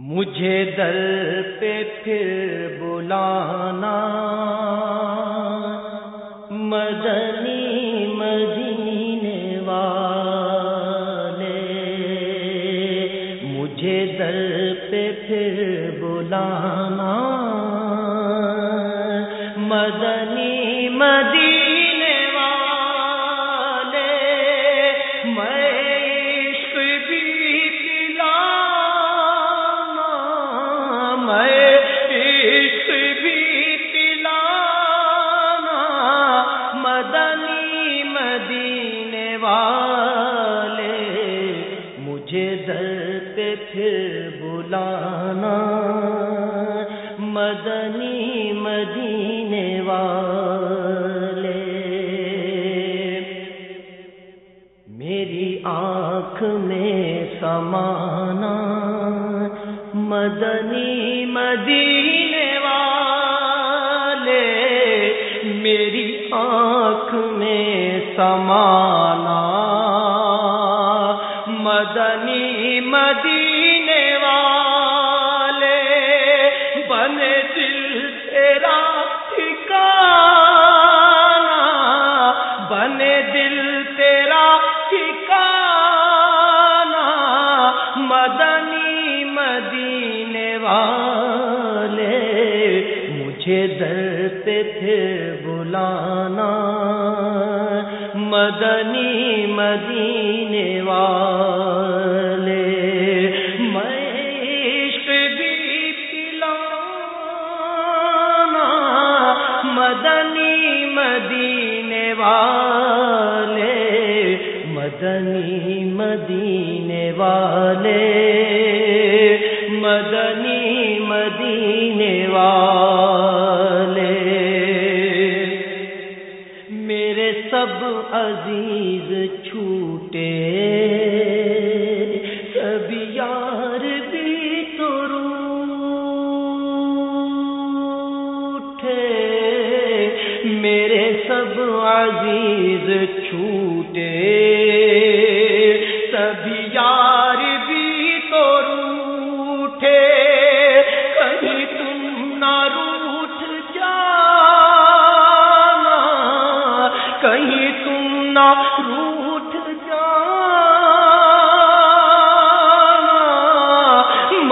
مجھے در پہ پھر بلانا مدنی میری آنکھ میں سمانا مدنی مدینے والے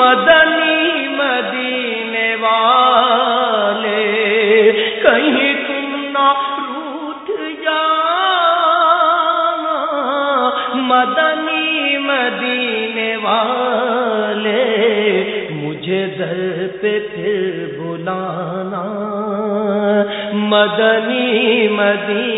مدنی مدینے والے، کہیں تم نہ روٹ جا مدنی مدینے والے، مجھے در پہ پھر بلانا۔ مدنی مدینے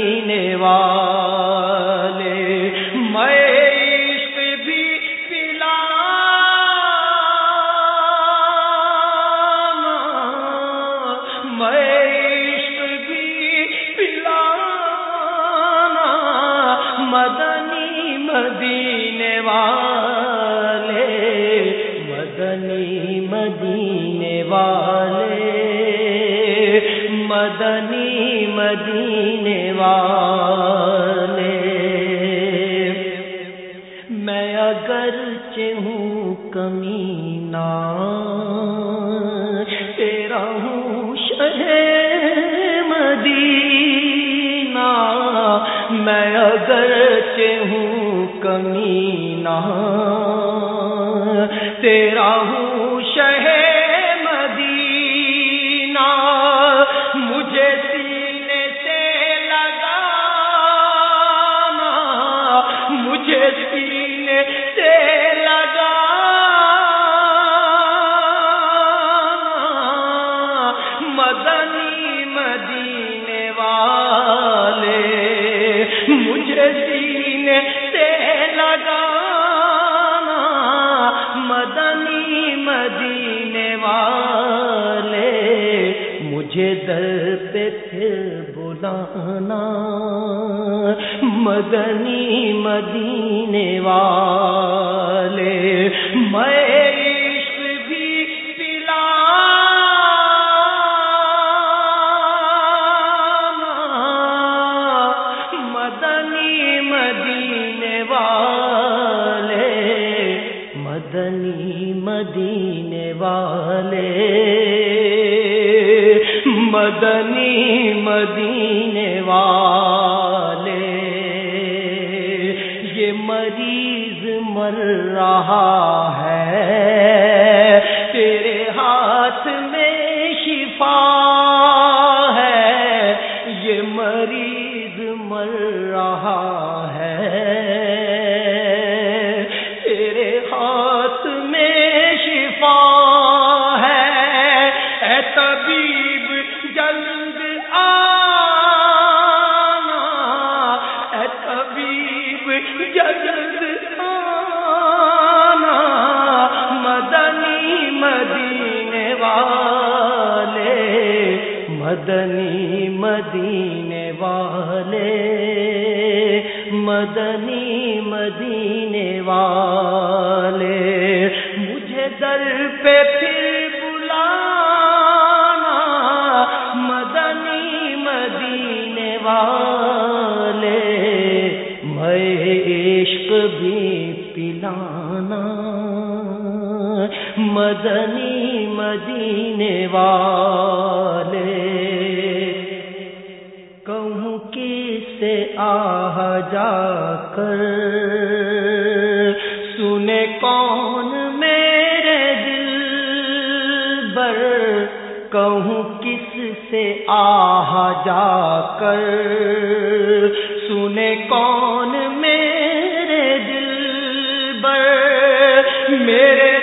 میں اگر ہوں کمینہ تیرا ہوں سینے سے لگانا مدنی مدینے والے، مجھے در پہ پھر بلانا مدنی مدینے والے۔ میں مدنی مدینے والے۔ مدنی مدینے والے۔ یہ مریض مر رہا مدنی مدینے والے۔ آہ جا کر۔ سنے کون میرے دل بر۔ کہوں کس سے آہ جا کر۔ سنے کون میرے دل بر۔ میرے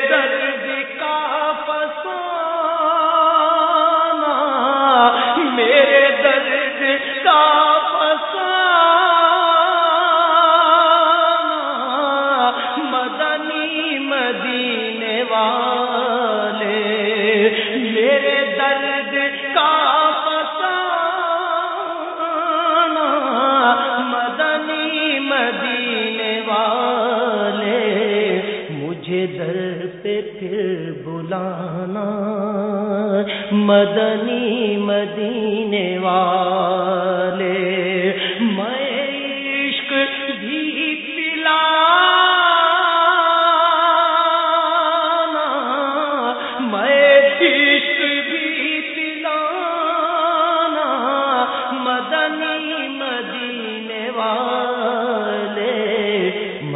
در پہ پھر بلانا مدنی مدینے والا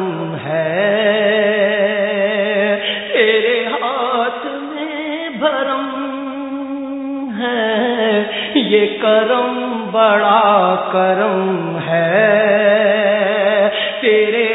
کرم ہے۔ تیرے ہاتھ میں بھرم ہے۔ یہ کرم بڑا کرم ہے۔ تیرے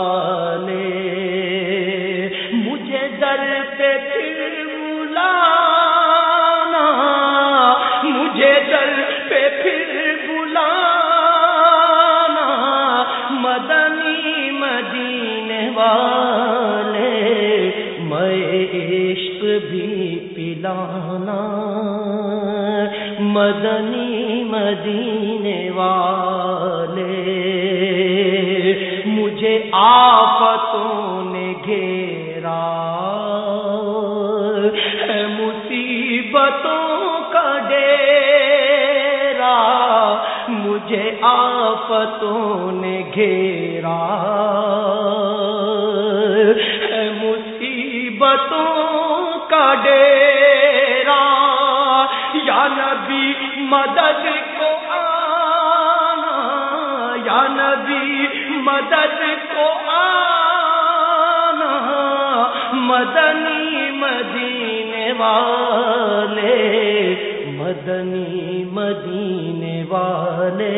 پلانا مدنی مدینے والے، مجھے آفتوں نے گھیرا۔ ہے مصیبتوں کا ڈیرا، مجھے آفتوں نے گھیرا۔ مدد کو آنا۔ یا نبی، مدد کو آنا۔ مدنی مدینے والے، مدنی مدینے والے،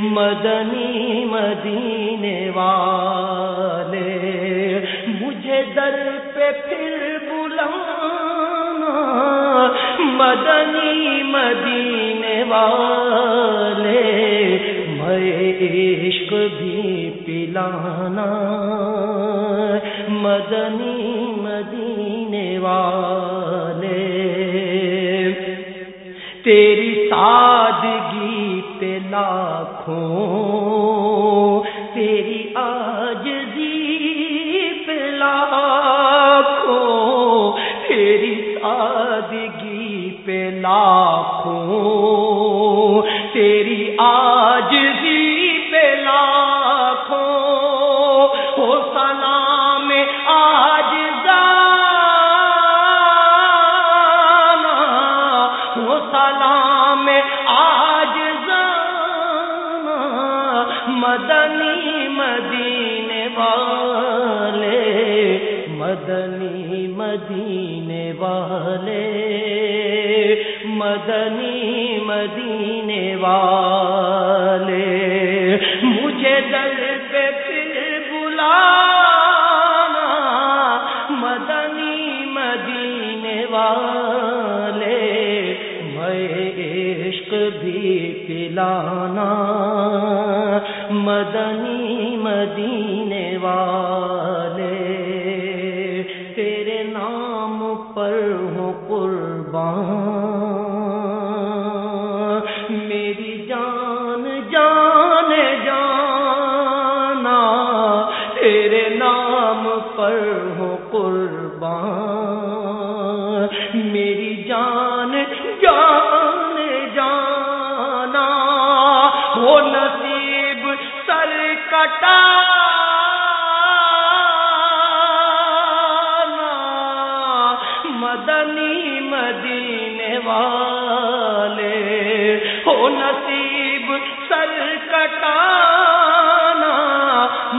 مدنی مدینے والے۔ مجھے در پہ پھر بلانا۔ مدنی مدینے والے میں عشق بھی پلانا۔ مدنی مدینے والے تیری سادگی پہ لاکھوں لانا والے ہو نصیب سر کٹانا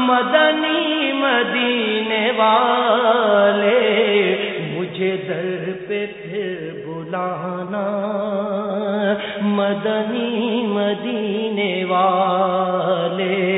مدنی مدینے والے مجھے در پہ پھر بلانا مدنی مدینے والے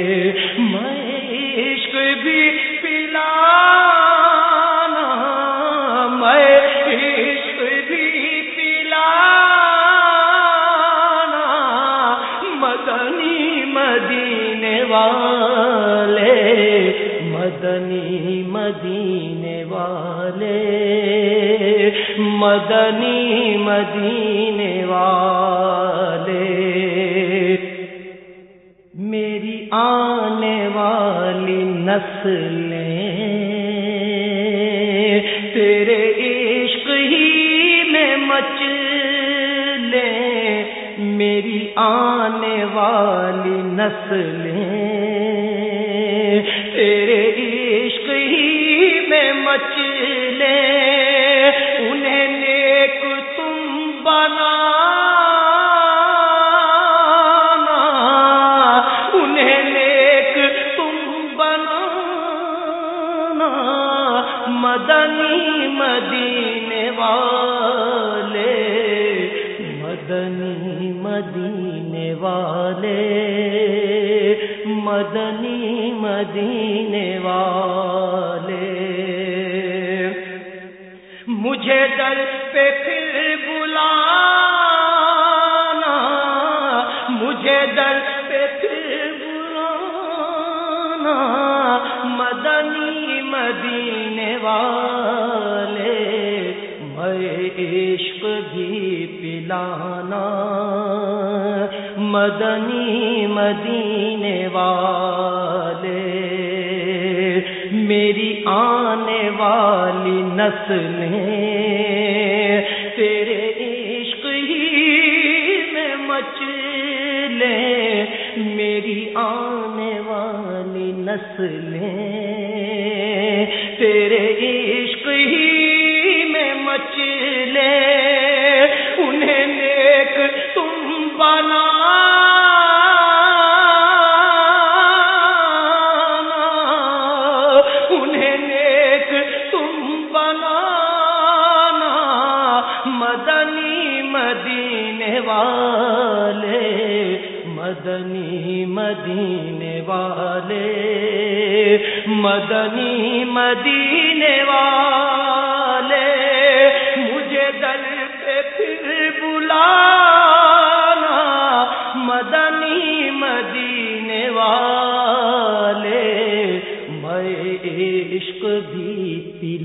آنے والی نسلیں، تیرے عشق ہی میں مچ لیں میری آنے والی نسلیں، تیرے عشق ہی میں مچ مدنی مدینے والے، مدنی مدینے والے، مدنی مدینے والے۔ مجھے در پہ پھر بلانا، مجھے در پہ پھر بلانا۔ مدینے والے میں عشق بھی پلانا۔ مدنی مدینے والے میری آنے والی نسلیں والا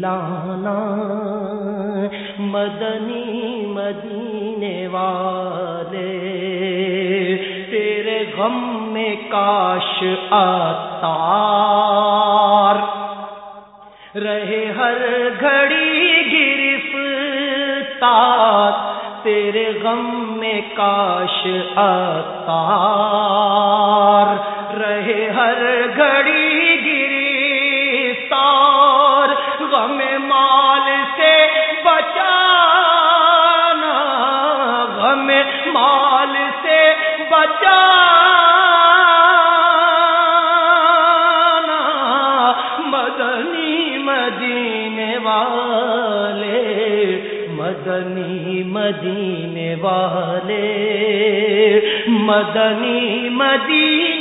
لانا، مدنی مدینے والے، تیرے غم میں کاش آتار۔ رہے ہر گھڑی گرفتار، تیرے غم میں کاش آتار۔ رہے ہر مدینے والے مدنی مدینے